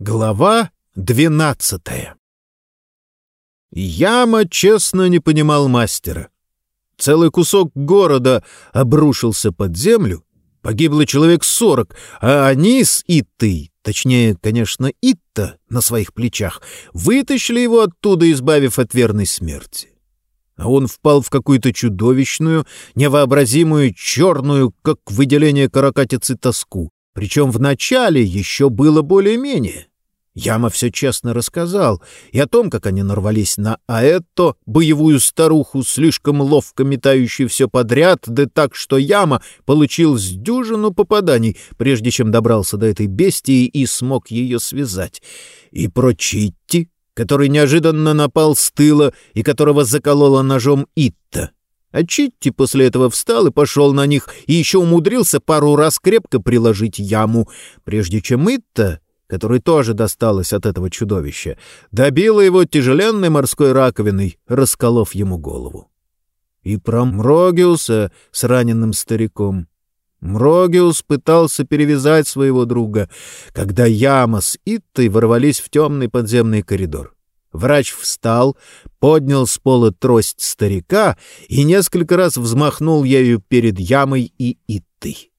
Глава двенадцатая Яма честно не понимал мастера. Целый кусок города обрушился под землю, погибло человек сорок, а они с Иттой, точнее, конечно, Итта на своих плечах, вытащили его оттуда, избавив от верной смерти. А он впал в какую-то чудовищную, невообразимую, черную, как выделение каракатицы, тоску. Причем вначале еще было более-менее. Яма все честно рассказал и о том, как они нарвались на Аэтто, боевую старуху, слишком ловко метающую все подряд, да так, что Яма получил с дюжину попаданий, прежде чем добрался до этой бестии и смог ее связать. И про Читти, который неожиданно напал с тыла и которого заколола ножом Итта. А Читти после этого встал и пошел на них, и еще умудрился пару раз крепко приложить яму, прежде чем Итта, который тоже досталось от этого чудовища, добила его тяжеленной морской раковиной, расколов ему голову. И про Мрогиуса с раненым стариком. Мрогиус пытался перевязать своего друга, когда Яма с Иттой ворвались в темный подземный коридор. Врач встал, поднял с пола трость старика и несколько раз взмахнул ею перед ямой и Иттой.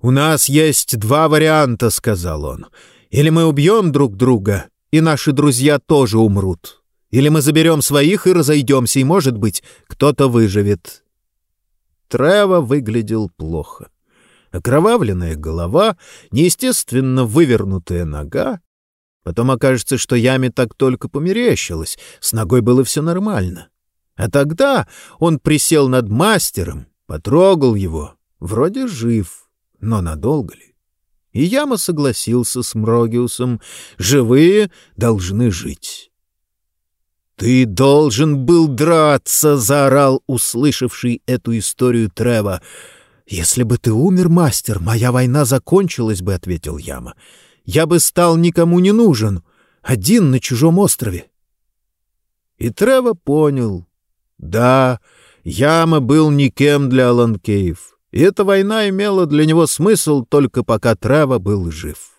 «У нас есть два варианта», — сказал он. «Или мы убьем друг друга, и наши друзья тоже умрут. Или мы заберем своих и разойдемся, и, может быть, кто-то выживет». Трево выглядел плохо. Окровавленная голова, неестественно вывернутая нога, Потом окажется, что яме так только померещилось, с ногой было все нормально. А тогда он присел над мастером, потрогал его, вроде жив, но надолго ли? И Яма согласился с Мрогиусом, живые должны жить. «Ты должен был драться!» — заорал услышавший эту историю Трева. «Если бы ты умер, мастер, моя война закончилась бы», — ответил Яма я бы стал никому не нужен, один на чужом острове. И Трево понял. Да, Яма был никем для Аланкеев, и эта война имела для него смысл только пока Трево был жив.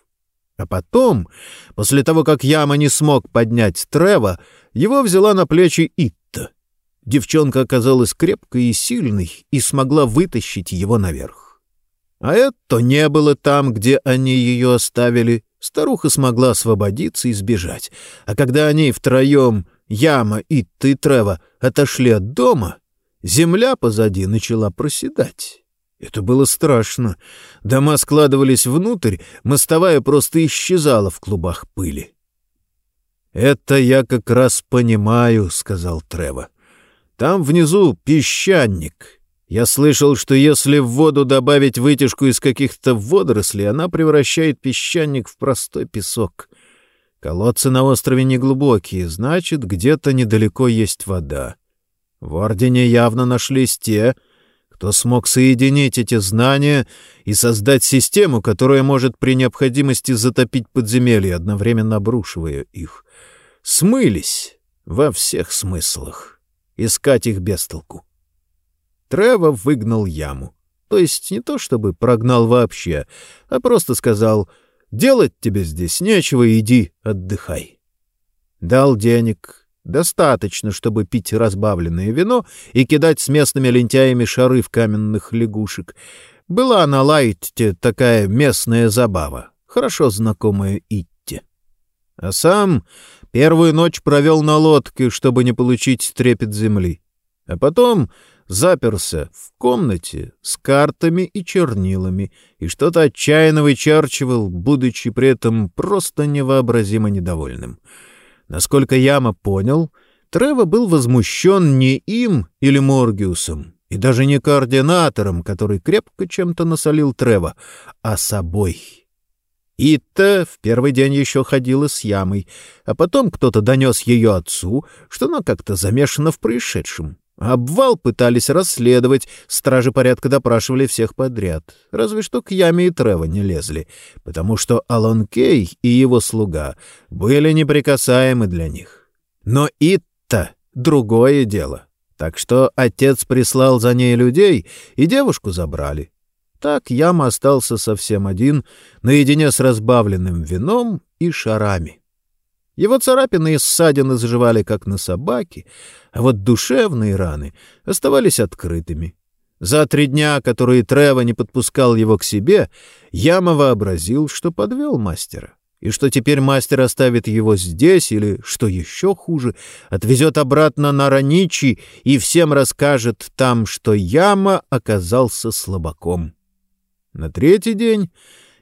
А потом, после того, как Яма не смог поднять Трева, его взяла на плечи Итта. Девчонка оказалась крепкой и сильной и смогла вытащить его наверх. А это не было там, где они ее оставили. Старуха смогла освободиться и сбежать. А когда они втроем, Яма, и и Трева, отошли от дома, земля позади начала проседать. Это было страшно. Дома складывались внутрь, мостовая просто исчезала в клубах пыли. «Это я как раз понимаю», — сказал Трева. «Там внизу песчаник, я слышал, что если в воду добавить вытяжку из каких-то водорослей, она превращает песчаник в простой песок. Колодцы на острове неглубокие, значит, где-то недалеко есть вода. В Ордене явно нашлись те, кто смог соединить эти знания и создать систему, которая может при необходимости затопить подземелья, одновременно обрушивая их. Смылись во всех смыслах. Искать их без толку. Трево выгнал яму. То есть не то чтобы прогнал вообще, а просто сказал «Делать тебе здесь нечего, иди отдыхай». Дал денег, достаточно, чтобы пить разбавленное вино и кидать с местными лентяями шары в каменных лягушек. Была на Лайтте такая местная забава, хорошо знакомая Итте. А сам первую ночь провел на лодке, чтобы не получить трепет земли. А потом заперся в комнате с картами и чернилами и что-то отчаянно вычерчивал, будучи при этом просто невообразимо недовольным. Насколько Яма понял, Трево был возмущен не им или Моргиусом, и даже не координатором, который крепко чем-то насолил Трево, а собой. Итта в первый день еще ходила с ямой, а потом кто-то донес ее отцу, что она как-то замешана в происшедшем. Обвал пытались расследовать, стражи порядка допрашивали всех подряд. Разве что к Яме и Трево не лезли, потому что Алан Кей и его слуга были неприкасаемы для них. Но Итта — другое дело. Так что отец прислал за ней людей, и девушку забрали. Так Яма остался совсем один, наедине с разбавленным вином и шарами. Его царапины и ссадины заживали, как на собаке, а вот душевные раны оставались открытыми. За три дня, которые Трево не подпускал его к себе, Яма вообразил, что подвел мастера, и что теперь мастер оставит его здесь или, что еще хуже, отвезет обратно на Раничи и всем расскажет там, что Яма оказался слабаком. На третий день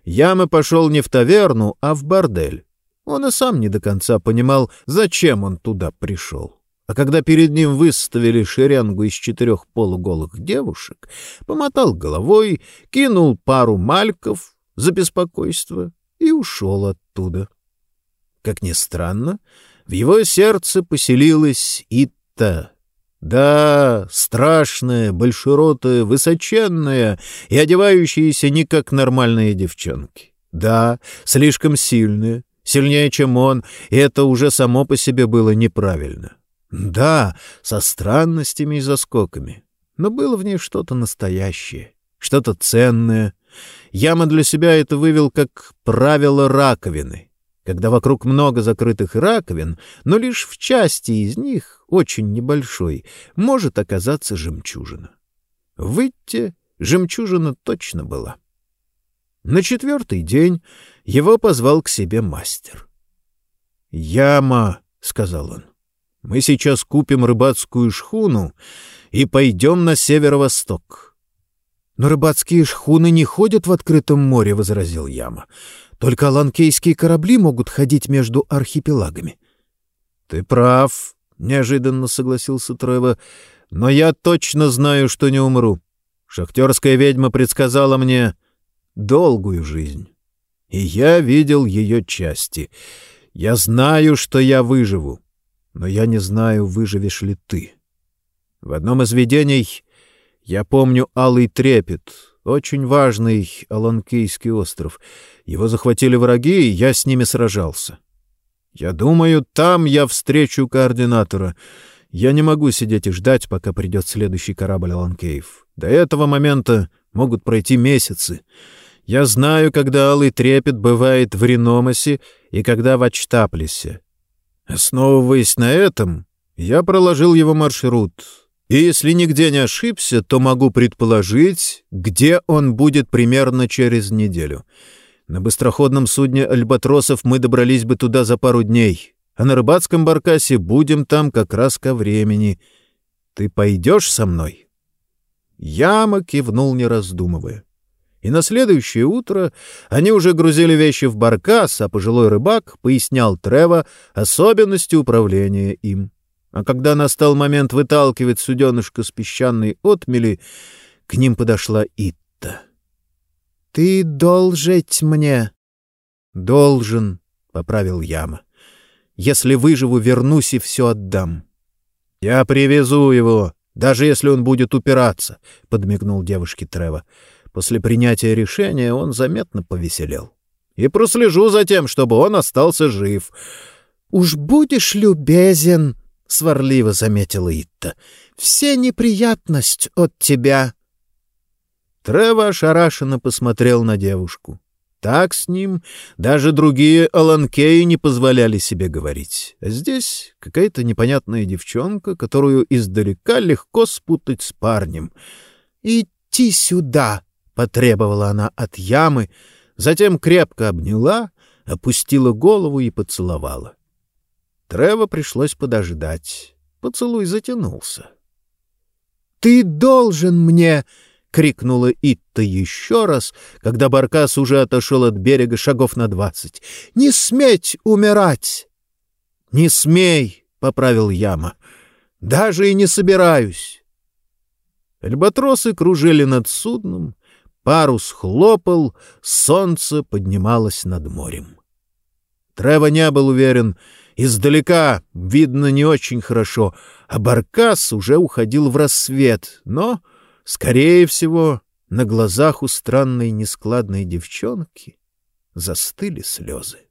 Яма пошел не в таверну, а в бордель. Он и сам не до конца понимал, зачем он туда пришел. А когда перед ним выставили шеренгу из четырех полуголых девушек, помотал головой, кинул пару мальков за беспокойство и ушел оттуда. Как ни странно, в его сердце поселилась Итта, да, страшная, большеротая, высоченная и одевающаяся не как нормальные девчонки. Да, слишком сильная, сильнее, чем он, и это уже само по себе было неправильно. Да, со странностями и заскоками, но было в ней что-то настоящее, что-то ценное. Яма для себя это вывел как правило раковины — когда вокруг много закрытых раковин, но лишь в части из них, очень небольшой, может оказаться жемчужина. Выйти жемчужина точно была. На четвертый день его позвал к себе мастер. «Яма», — сказал он, — «мы сейчас купим рыбацкую шхуну и пойдем на северо-восток». «Но рыбацкие шхуны не ходят в открытом море», — возразил Яма. Только ланкейские корабли могут ходить между архипелагами. — Ты прав, — неожиданно согласился Трево, — но я точно знаю, что не умру. Шахтерская ведьма предсказала мне долгую жизнь. И я видел ее части. Я знаю, что я выживу, но я не знаю, выживешь ли ты. В одном из видений я помню алый трепет, очень важный Аланкейский остров. Его захватили враги, и я с ними сражался. Я думаю, там я встречу координатора. Я не могу сидеть и ждать, пока придет следующий корабль Аланкеев. До этого момента могут пройти месяцы. Я знаю, когда Алый Трепет бывает в Реномасе и когда в Ачтаплесе. Основываясь на этом, я проложил его маршрут — и если нигде не ошибся, то могу предположить, где он будет примерно через неделю. На быстроходном судне «Альбатросов» мы добрались бы туда за пару дней, а на рыбацком баркасе будем там как раз ко времени. Ты пойдешь со мной?» Яма кивнул, не раздумывая. И на следующее утро они уже грузили вещи в баркас, а пожилой рыбак пояснял Трево особенности управления им. А когда настал момент выталкивать суденышко с песчаной отмели, к ним подошла Итта. — Ты должить мне. — Должен, — поправил Яма. — Если выживу, вернусь и все отдам. — Я привезу его, даже если он будет упираться, — подмигнул девушке Трево. После принятия решения он заметно повеселел. — И прослежу за тем, чтобы он остался жив. — Уж будешь любезен, — сварливо заметила Итта. — Все неприятность от тебя. Трево ошарашенно посмотрел на девушку. Так с ним даже другие Аланкеи не позволяли себе говорить. А здесь какая-то непонятная девчонка, которую издалека легко спутать с парнем. «Идти сюда!» — потребовала она от ямы, затем крепко обняла, опустила голову и поцеловала. Трево пришлось подождать. Поцелуй затянулся. «Ты должен мне!» — крикнула Итта еще раз, когда Баркас уже отошел от берега шагов на двадцать. «Не сметь умирать!» «Не смей!» — поправил Яма. «Даже и не собираюсь!» Альбатросы кружили над судном, парус хлопал, солнце поднималось над морем. Трево не был уверен — Издалека видно не очень хорошо, а Баркас уже уходил в рассвет, но, скорее всего, на глазах у странной нескладной девчонки застыли слезы.